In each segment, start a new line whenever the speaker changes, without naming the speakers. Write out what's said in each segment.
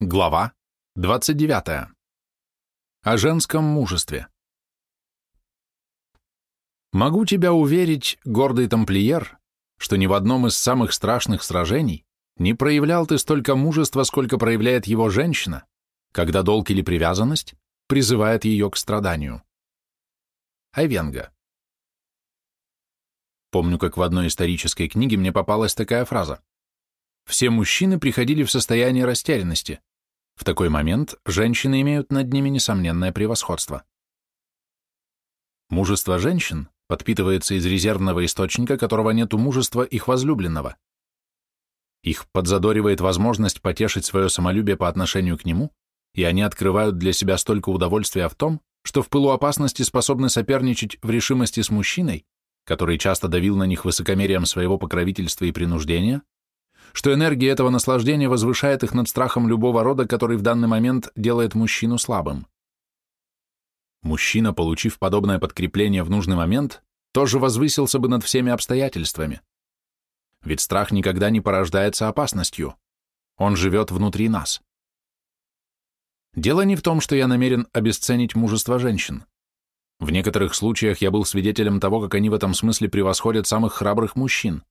Глава 29. О женском мужестве. Могу тебя уверить, гордый тамплиер, что ни в одном из самых страшных сражений не проявлял ты столько мужества, сколько проявляет его женщина, когда долг или привязанность призывает ее к страданию. Айвенга. Помню, как в одной исторической книге мне попалась такая фраза. Все мужчины приходили в состояние растерянности. В такой момент женщины имеют над ними несомненное превосходство. Мужество женщин подпитывается из резервного источника, которого нет у мужества их возлюбленного. Их подзадоривает возможность потешить свое самолюбие по отношению к нему, и они открывают для себя столько удовольствия в том, что в пылу опасности способны соперничать в решимости с мужчиной, который часто давил на них высокомерием своего покровительства и принуждения, что энергия этого наслаждения возвышает их над страхом любого рода, который в данный момент делает мужчину слабым. Мужчина, получив подобное подкрепление в нужный момент, тоже возвысился бы над всеми обстоятельствами. Ведь страх никогда не порождается опасностью. Он живет внутри нас. Дело не в том, что я намерен обесценить мужество женщин. В некоторых случаях я был свидетелем того, как они в этом смысле превосходят самых храбрых мужчин.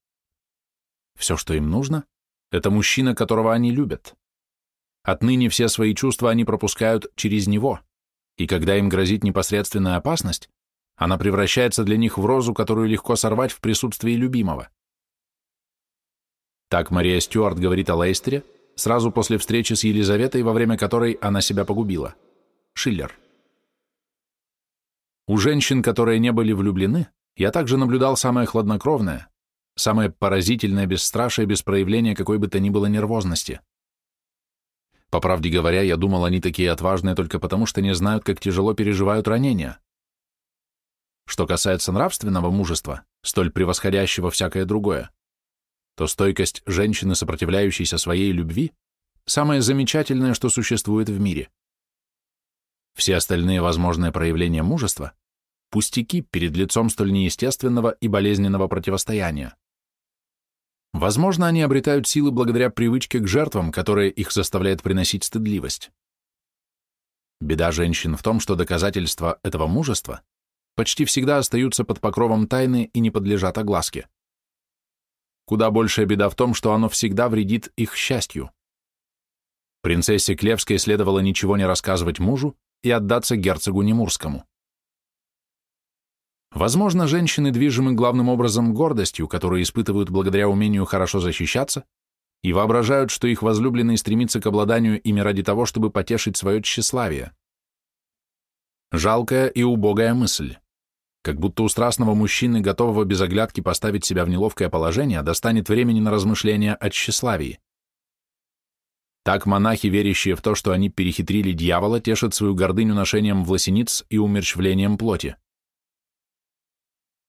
Все, что им нужно, это мужчина, которого они любят. Отныне все свои чувства они пропускают через него, и когда им грозит непосредственная опасность, она превращается для них в розу, которую легко сорвать в присутствии любимого. Так Мария Стюарт говорит о Лейстере сразу после встречи с Елизаветой, во время которой она себя погубила. Шиллер. У женщин, которые не были влюблены, я также наблюдал самое хладнокровное, Самое поразительное бесстрашие без проявления какой бы то ни было нервозности. По правде говоря, я думал, они такие отважные только потому, что не знают, как тяжело переживают ранения. Что касается нравственного мужества, столь превосходящего всякое другое, то стойкость женщины, сопротивляющейся своей любви, самое замечательное, что существует в мире. Все остальные возможные проявления мужества – пустяки перед лицом столь неестественного и болезненного противостояния. Возможно, они обретают силы благодаря привычке к жертвам, которая их заставляет приносить стыдливость. Беда женщин в том, что доказательства этого мужества почти всегда остаются под покровом тайны и не подлежат огласке. Куда большая беда в том, что оно всегда вредит их счастью. Принцессе Клевской следовало ничего не рассказывать мужу и отдаться герцогу Немурскому. Возможно, женщины движимы главным образом гордостью, которую испытывают благодаря умению хорошо защищаться, и воображают, что их возлюбленный стремится к обладанию ими ради того, чтобы потешить свое тщеславие. Жалкая и убогая мысль. Как будто у страстного мужчины, готового без оглядки поставить себя в неловкое положение, достанет времени на размышления о тщеславии. Так монахи, верящие в то, что они перехитрили дьявола, тешат свою гордыню ношением власениц и умерщвлением плоти.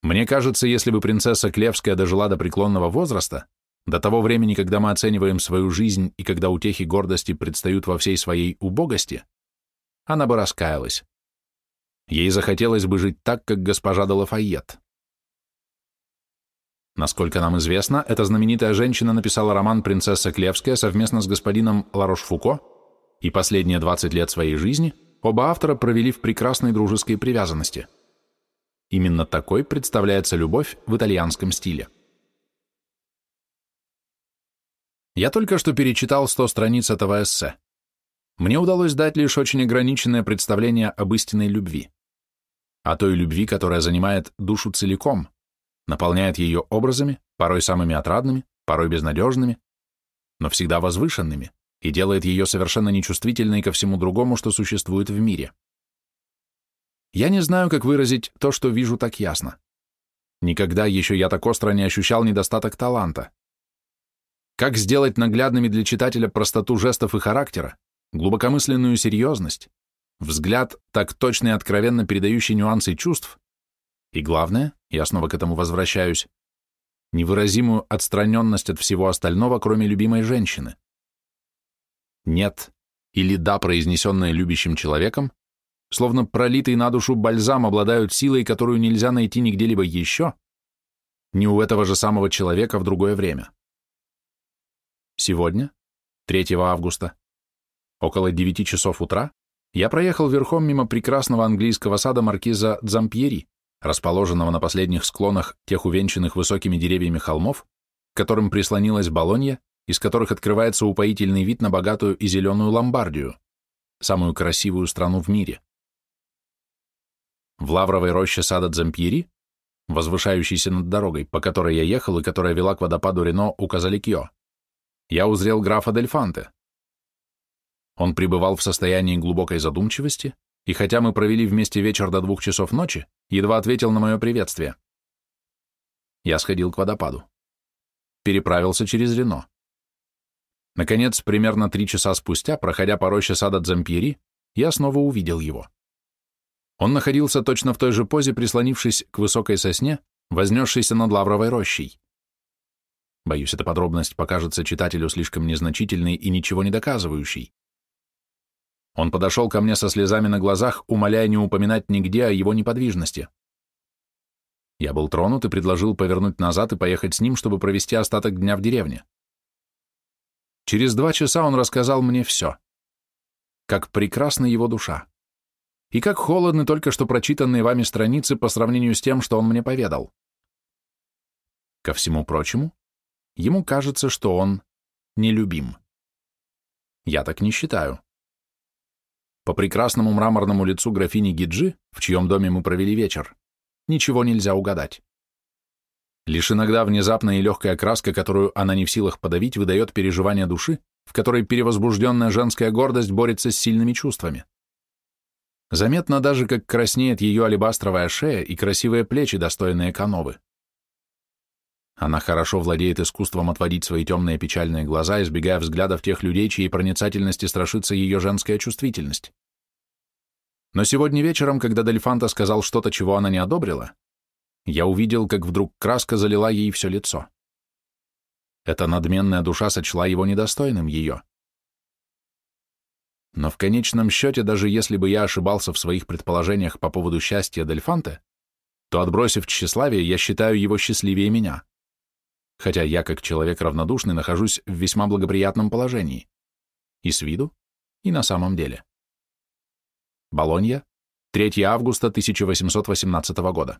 Мне кажется, если бы принцесса Клевская дожила до преклонного возраста, до того времени, когда мы оцениваем свою жизнь и когда утехи гордости предстают во всей своей убогости, она бы раскаялась. Ей захотелось бы жить так, как госпожа де Лафайет. Насколько нам известно, эта знаменитая женщина написала роман «Принцесса Клевская» совместно с господином Ларош-Фуко, и последние 20 лет своей жизни оба автора провели в прекрасной дружеской привязанности – Именно такой представляется любовь в итальянском стиле. Я только что перечитал 100 страниц этого эссе. Мне удалось дать лишь очень ограниченное представление об истинной любви. О той любви, которая занимает душу целиком, наполняет ее образами, порой самыми отрадными, порой безнадежными, но всегда возвышенными, и делает ее совершенно нечувствительной ко всему другому, что существует в мире. Я не знаю, как выразить то, что вижу так ясно. Никогда еще я так остро не ощущал недостаток таланта. Как сделать наглядными для читателя простоту жестов и характера, глубокомысленную серьезность, взгляд, так точно и откровенно передающий нюансы чувств, и главное, я снова к этому возвращаюсь, невыразимую отстраненность от всего остального, кроме любимой женщины. Нет или да, произнесенное любящим человеком, словно пролитый на душу бальзам, обладают силой, которую нельзя найти нигде либо еще, ни у этого же самого человека в другое время. Сегодня, 3 августа, Около девяти часов утра я проехал верхом мимо прекрасного английского сада маркиза Дзампьери, расположенного на последних склонах тех увенчанных высокими деревьями холмов, к которым прислонилась Болонья, из которых открывается упоительный вид на богатую и зеленую Ломбардию, самую красивую страну в мире. В лавровой роще сада Дзампьери, возвышающейся над дорогой, по которой я ехал и которая вела к водопаду Рено у Казаликьо, я узрел графа Дельфанте. Он пребывал в состоянии глубокой задумчивости, и хотя мы провели вместе вечер до двух часов ночи, едва ответил на мое приветствие. Я сходил к водопаду. Переправился через Рено. Наконец, примерно три часа спустя, проходя по роще сада Дзампьери, я снова увидел его. Он находился точно в той же позе, прислонившись к высокой сосне, вознесшейся над лавровой рощей. Боюсь, эта подробность покажется читателю слишком незначительной и ничего не доказывающей. Он подошел ко мне со слезами на глазах, умоляя не упоминать нигде о его неподвижности. Я был тронут и предложил повернуть назад и поехать с ним, чтобы провести остаток дня в деревне. Через два часа он рассказал мне все. Как прекрасна его душа. И как холодны только что прочитанные вами страницы по сравнению с тем, что он мне поведал. Ко всему прочему, ему кажется, что он нелюбим. Я так не считаю. По прекрасному мраморному лицу графини Гиджи, в чьем доме мы провели вечер, ничего нельзя угадать. Лишь иногда внезапная и легкая краска, которую она не в силах подавить, выдает переживание души, в которой перевозбужденная женская гордость борется с сильными чувствами. Заметно даже, как краснеет ее алебастровая шея и красивые плечи, достойные кановы. Она хорошо владеет искусством отводить свои темные печальные глаза, избегая взглядов тех людей, чьей проницательности страшится ее женская чувствительность. Но сегодня вечером, когда Дельфанта сказал что-то, чего она не одобрила, я увидел, как вдруг краска залила ей все лицо. Эта надменная душа сочла его недостойным ее. Но в конечном счете, даже если бы я ошибался в своих предположениях по поводу счастья Дельфанте, то, отбросив тщеславие, я считаю его счастливее меня хотя я, как человек равнодушный, нахожусь в весьма благоприятном положении. И с виду, и на самом деле. Болонья, 3 августа 1818 года.